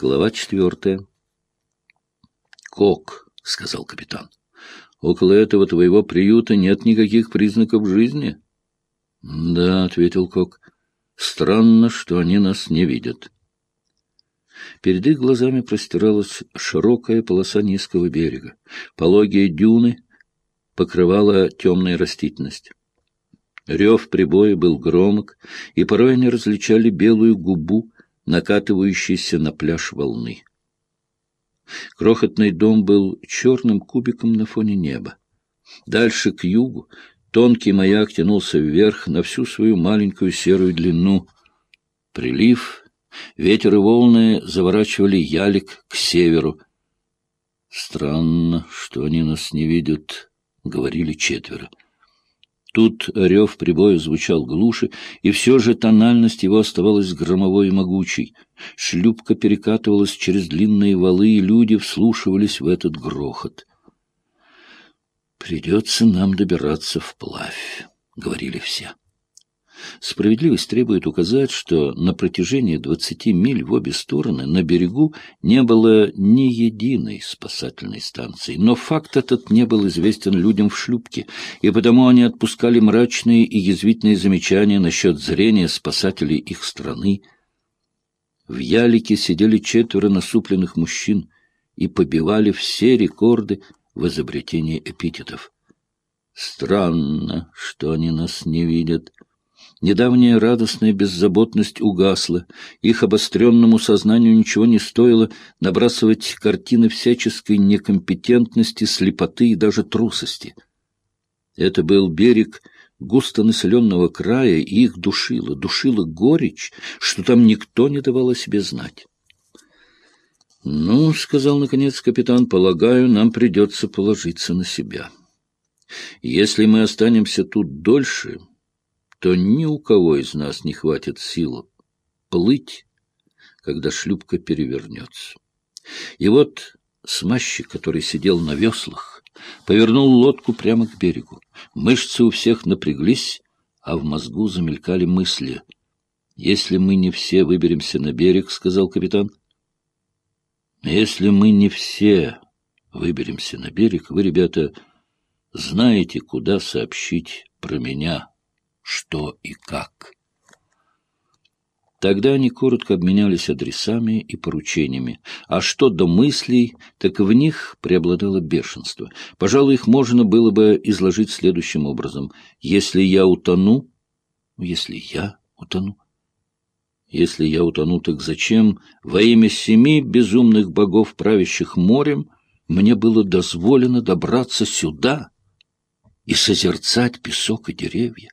Глава четвертая. «Кок», — сказал капитан, — «около этого твоего приюта нет никаких признаков жизни». «Да», — ответил Кок, — «странно, что они нас не видят». Перед их глазами простиралась широкая полоса низкого берега. Пологие дюны покрывала темная растительность. Рев прибоя был громок, и порой они различали белую губу, накатывающейся на пляж волны. Крохотный дом был черным кубиком на фоне неба. Дальше, к югу, тонкий маяк тянулся вверх на всю свою маленькую серую длину. Прилив, ветер и волны заворачивали ялик к северу. «Странно, что они нас не видят», — говорили четверо. Тут рев прибоя звучал глуше, и все же тональность его оставалась громовой и могучей. Шлюпка перекатывалась через длинные валы, и люди вслушивались в этот грохот. «Придется нам добираться вплавь», — говорили все. Справедливость требует указать, что на протяжении двадцати миль в обе стороны на берегу не было ни единой спасательной станции. Но факт этот не был известен людям в шлюпке, и потому они отпускали мрачные и язвительные замечания насчет зрения спасателей их страны. В ялике сидели четверо насупленных мужчин и побивали все рекорды в изобретении эпитетов. Странно, что они нас не видят. Недавняя радостная беззаботность угасла, их обостренному сознанию ничего не стоило набрасывать картины всяческой некомпетентности, слепоты и даже трусости. Это был берег густонаселенного края, и их душило, душила горечь, что там никто не давал о себе знать. — Ну, — сказал наконец капитан, — полагаю, нам придется положиться на себя. Если мы останемся тут дольше то ни у кого из нас не хватит сил плыть, когда шлюпка перевернется. И вот смазчик, который сидел на веслах, повернул лодку прямо к берегу. Мышцы у всех напряглись, а в мозгу замелькали мысли. «Если мы не все выберемся на берег, — сказал капитан, — если мы не все выберемся на берег, вы, ребята, знаете, куда сообщить про меня» что и как. Тогда они коротко обменялись адресами и поручениями. А что до мыслей, так в них преобладало бешенство. Пожалуй, их можно было бы изложить следующим образом. Если я утону... Если я утону... Если я утону, так зачем во имя семи безумных богов, правящих морем, мне было дозволено добраться сюда и созерцать песок и деревья?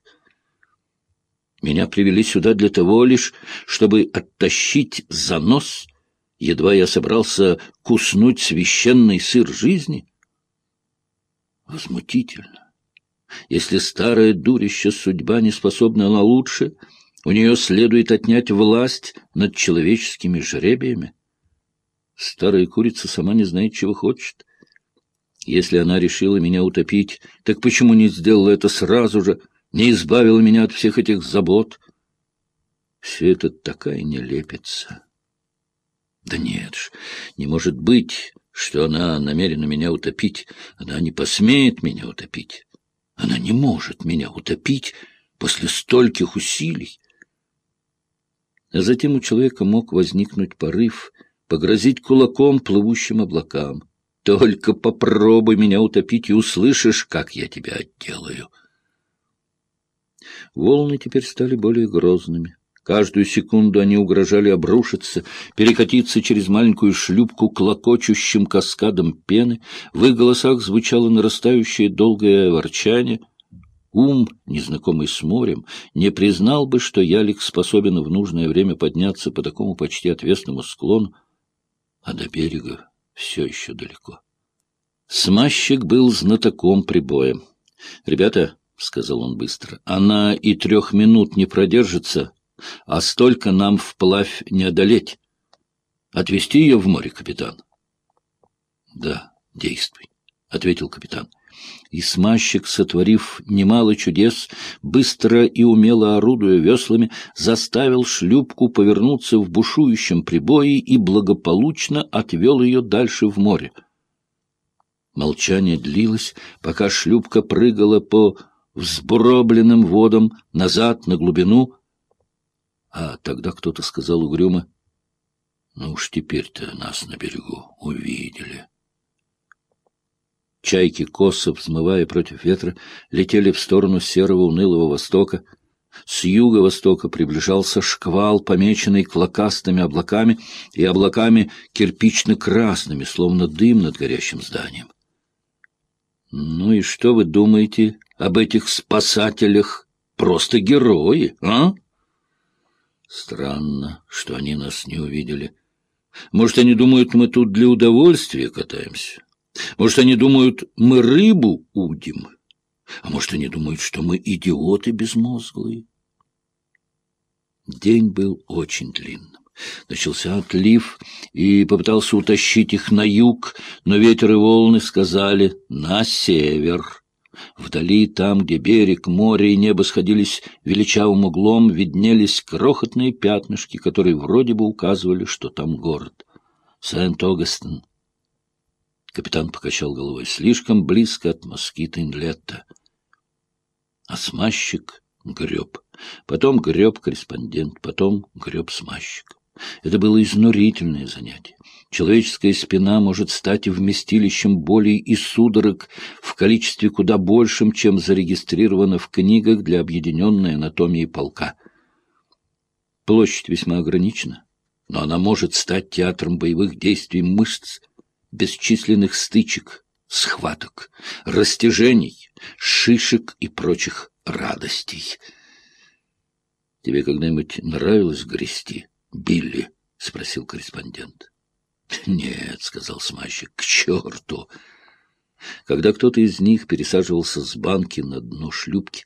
Меня привели сюда для того лишь, чтобы оттащить за нос, едва я собрался куснуть священный сыр жизни. Возмутительно. Если старая дурища судьба не способна на лучше, у нее следует отнять власть над человеческими жребиями. Старая курица сама не знает, чего хочет. Если она решила меня утопить, так почему не сделала это сразу же, — не избавил меня от всех этих забот. Все это такая нелепица. Да нет ж, не может быть, что она намерена меня утопить. Она не посмеет меня утопить. Она не может меня утопить после стольких усилий. А затем у человека мог возникнуть порыв погрозить кулаком плывущим облакам. Только попробуй меня утопить, и услышишь, как я тебя отделаю. Волны теперь стали более грозными. Каждую секунду они угрожали обрушиться, перекатиться через маленькую шлюпку клокочущим каскадом пены. В их голосах звучало нарастающее долгое ворчание. Ум, незнакомый с морем, не признал бы, что ялик способен в нужное время подняться по такому почти отвесному склону, а до берега все еще далеко. Смазчик был знатоком прибоя. «Ребята, — сказал он быстро, — она и трех минут не продержится, а столько нам вплавь не одолеть. Отвезти ее в море, капитан? — Да, действуй, — ответил капитан. и смазчик, сотворив немало чудес, быстро и умело орудуя веслами, заставил шлюпку повернуться в бушующем прибое и благополучно отвел ее дальше в море. Молчание длилось, пока шлюпка прыгала по взбуробленным водам назад на глубину, а тогда кто-то сказал угрюмо, «Ну уж теперь-то нас на берегу увидели». Чайки, косо взмывая против ветра, летели в сторону серого унылого востока. С юго-востока приближался шквал, помеченный клокастыми облаками и облаками кирпично-красными, словно дым над горящим зданием. «Ну и что вы думаете об этих спасателях? Просто герои, а?» «Странно, что они нас не увидели. Может, они думают, мы тут для удовольствия катаемся?» Может, они думают, мы рыбу удим, а может, они думают, что мы идиоты безмозглые. День был очень длинным. Начался отлив, и попытался утащить их на юг, но ветер и волны сказали «на север». Вдали, там, где берег, море и небо сходились величавым углом, виднелись крохотные пятнышки, которые вроде бы указывали, что там город. Сент-Огастен, Капитан покачал головой. Слишком близко от москита Инлетта. А смазчик греб. Потом греб корреспондент, потом греб смазчик. Это было изнурительное занятие. Человеческая спина может стать вместилищем болей и судорог в количестве куда большем, чем зарегистрировано в книгах для объединенной анатомии полка. Площадь весьма ограничена, но она может стать театром боевых действий мышц, бесчисленных стычек, схваток, растяжений, шишек и прочих радостей. — Тебе когда-нибудь нравилось грести, Билли? — спросил корреспондент. — Нет, — сказал смазчик, — к черту! Когда кто-то из них пересаживался с банки на дно шлюпки,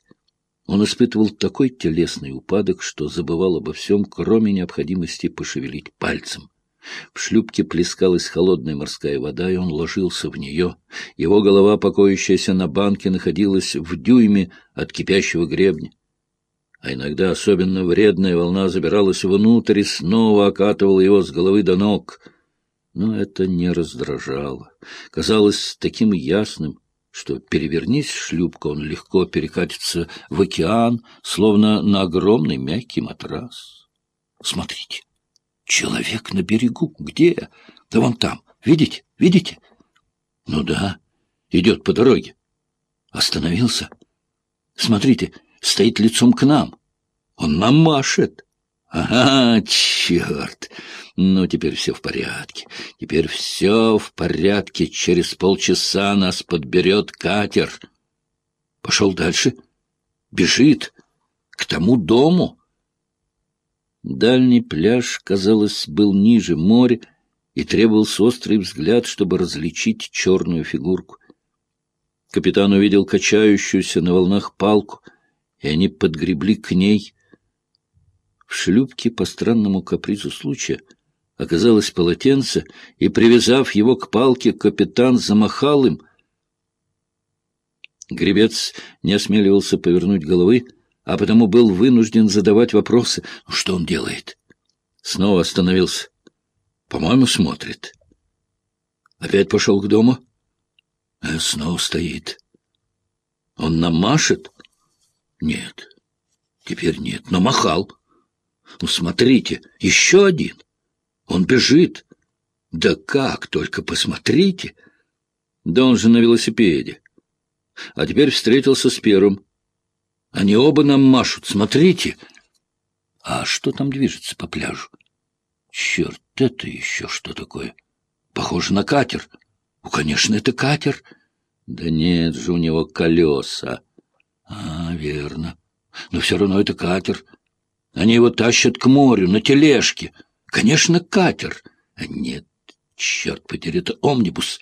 он испытывал такой телесный упадок, что забывал обо всем, кроме необходимости пошевелить пальцем. В шлюпке плескалась холодная морская вода, и он ложился в нее. Его голова, покоящаяся на банке, находилась в дюйме от кипящего гребня. А иногда особенно вредная волна забиралась внутрь и снова окатывала его с головы до ног. Но это не раздражало. Казалось таким ясным, что, перевернись шлюпка, он легко перекатится в океан, словно на огромный мягкий матрас. Смотрите, Человек на берегу. Где? Да вон там. Видите? Видите? Ну да, идет по дороге. Остановился. Смотрите, стоит лицом к нам. Он нам машет. Ага, черт! Ну, теперь все в порядке. Теперь все в порядке. Через полчаса нас подберет катер. Пошел дальше. Бежит. К тому дому. Дальний пляж, казалось, был ниже моря, и требовался острый взгляд, чтобы различить черную фигурку. Капитан увидел качающуюся на волнах палку, и они подгребли к ней. В шлюпке по странному капризу случая оказалось полотенце, и, привязав его к палке, капитан замахал им. Гребец не осмеливался повернуть головы, а потому был вынужден задавать вопросы. Ну, что он делает? Снова остановился. По-моему, смотрит. Опять пошел к дому. А снова стоит. Он нам машет? Нет. Теперь нет. Но махал. Ну, смотрите, еще один. Он бежит. Да как, только посмотрите. Да он же на велосипеде. А теперь встретился с первым. Они оба нам машут, смотрите. А что там движется по пляжу? Черт, это еще что такое? Похоже на катер. Ну, конечно, это катер. Да нет же у него колеса. А, верно. Но все равно это катер. Они его тащат к морю на тележке. Конечно, катер. А нет, черт подери, это омнибус.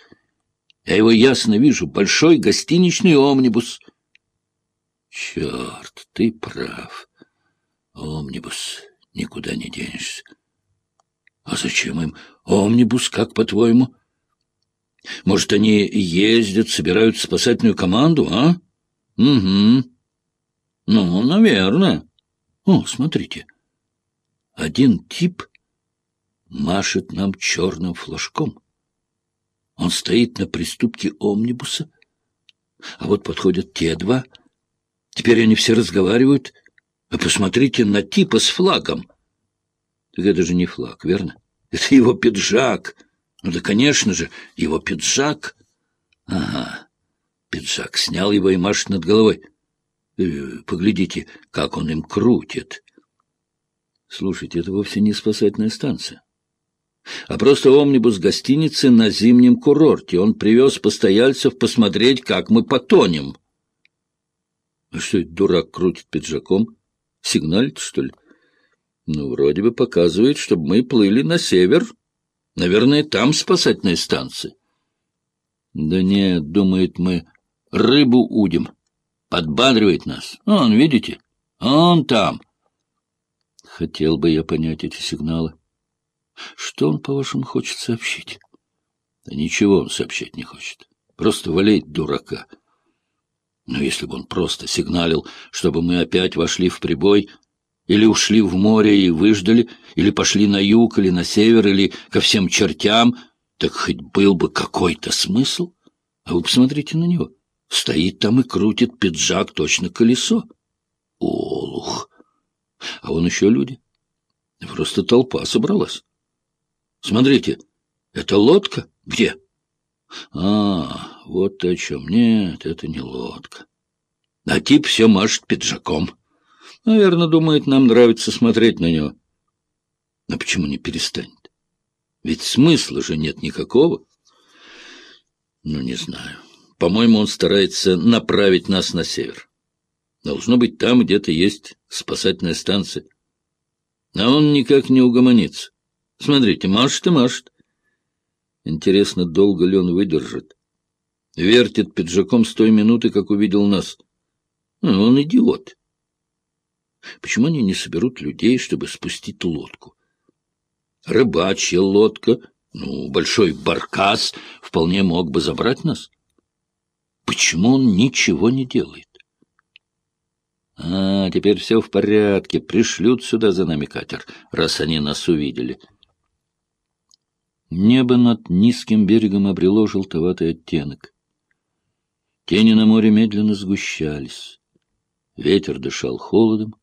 Я его ясно вижу. Большой гостиничный омнибус. Черт, ты прав. Омнибус, никуда не денешься. А зачем им омнибус, как по-твоему? Может, они ездят, собирают спасательную команду, а? Угу. Ну, наверное. О, смотрите. Один тип машет нам черным флажком. Он стоит на приступке омнибуса, а вот подходят те два. Теперь они все разговаривают. А посмотрите на типа с флагом. Так это же не флаг, верно? Это его пиджак. Ну да, конечно же, его пиджак. Ага, пиджак снял его и машет над головой. Э, поглядите, как он им крутит. Слушайте, это вовсе не спасательная станция а просто омнибус гостиницы на зимнем курорте. Он привез постояльцев посмотреть, как мы потонем. А что это дурак крутит пиджаком? Сигналит, что ли? Ну, вроде бы показывает, чтобы мы плыли на север. Наверное, там спасательная станция. Да нет, думает, мы рыбу удим. Подбадривает нас. Он, видите? Он там. Хотел бы я понять эти сигналы. Что он, по-вашему, хочет сообщить? Да ничего он сообщать не хочет. Просто валить дурака. Но если бы он просто сигналил, чтобы мы опять вошли в прибой, или ушли в море и выждали, или пошли на юг, или на север, или ко всем чертям, так хоть был бы какой-то смысл. А вы посмотрите на него. Стоит там и крутит пиджак точно колесо. Олух! А он еще люди. Просто толпа собралась. Смотрите, это лодка? Где? А, вот ты о чем. Нет, это не лодка. А тип все машет пиджаком. Наверное, думает, нам нравится смотреть на него. Но почему не перестанет? Ведь смысла же нет никакого. Ну, не знаю. По-моему, он старается направить нас на север. Должно быть, там где-то есть спасательная станция. А он никак не угомонится. Смотрите, машет и машет. Интересно, долго ли он выдержит? Вертит пиджаком с той минуты, как увидел нас. Ну, он идиот. Почему они не соберут людей, чтобы спустить лодку? Рыбачья лодка, ну, большой баркас вполне мог бы забрать нас. Почему он ничего не делает? А, теперь все в порядке, пришлют сюда за нами катер, раз они нас увидели. Небо над низким берегом обрело желтоватый оттенок. Тени на море медленно сгущались. Ветер дышал холодом,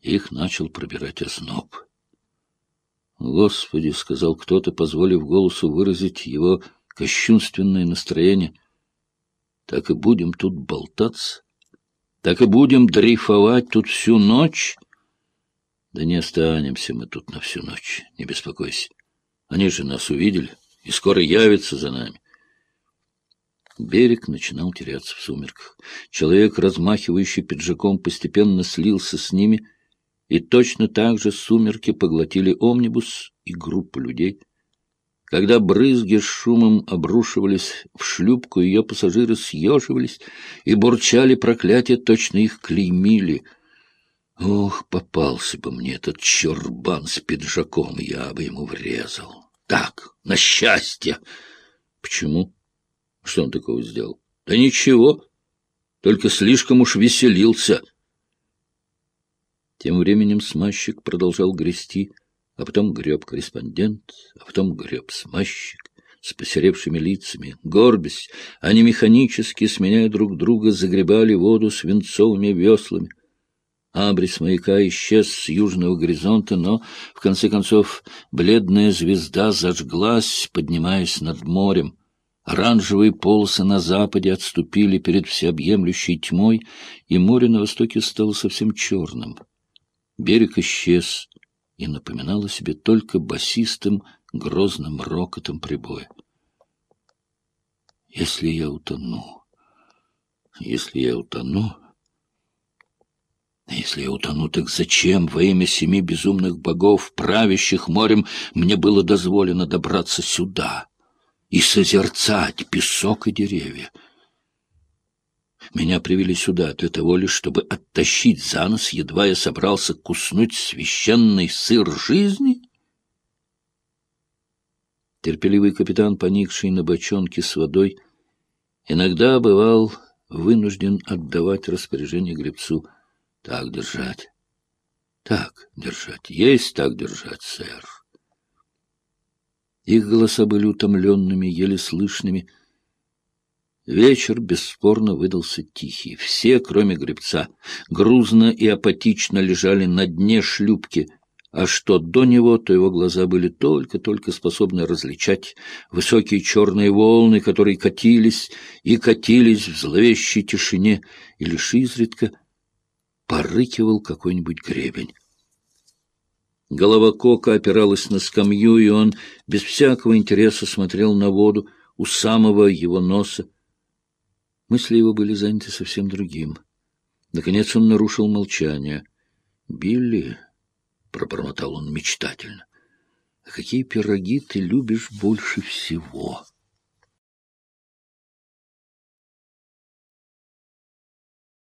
их начал пробирать озноб. «Господи!» — сказал кто-то, позволив голосу выразить его кощунственное настроение. «Так и будем тут болтаться? Так и будем дрейфовать тут всю ночь?» «Да не останемся мы тут на всю ночь, не беспокойся. Они же нас увидели и скоро явятся за нами. Берег начинал теряться в сумерках. Человек, размахивающий пиджаком, постепенно слился с ними, и точно так же сумерки поглотили омнибус и группу людей. Когда брызги с шумом обрушивались в шлюпку, ее пассажиры съеживались и бурчали проклятия, точно их клеймили — Ох, попался бы мне этот чурбан с пиджаком, я бы ему врезал. Так, на счастье. Почему? Что он такого сделал? Да ничего, только слишком уж веселился. Тем временем смазчик продолжал грести, а потом греб корреспондент, а потом греб смазчик с посеревшими лицами. Горбясь, они механически, сменяя друг друга, загребали воду свинцовыми веслами. Абрис маяка исчез с южного горизонта, но, в конце концов, бледная звезда зажглась, поднимаясь над морем. Оранжевые полосы на западе отступили перед всеобъемлющей тьмой, и море на востоке стало совсем черным. Берег исчез и напоминал о себе только басистым грозным рокотом прибоя. «Если я утону, если я утону...» Если я утону, так зачем во имя семи безумных богов, правящих морем, мне было дозволено добраться сюда и созерцать песок и деревья? Меня привели сюда для того лишь, чтобы оттащить за нос, едва я собрался куснуть священный сыр жизни? Терпеливый капитан, поникший на бочонке с водой, иногда бывал вынужден отдавать распоряжение гребцу. Так держать. Так держать. Есть так держать, сэр. Их голоса были утомленными, еле слышными. Вечер бесспорно выдался тихий. Все, кроме гребца, грузно и апатично лежали на дне шлюпки — а что до него, то его глаза были только-только способны различать высокие черные волны, которые катились и катились в зловещей тишине, и лишь изредка порыкивал какой-нибудь гребень. Голова Кока опиралась на скамью, и он без всякого интереса смотрел на воду у самого его носа. Мысли его были заняты совсем другим. Наконец он нарушил молчание. «Билли...» пробормотал он мечтательно. — А какие пироги ты любишь больше всего? —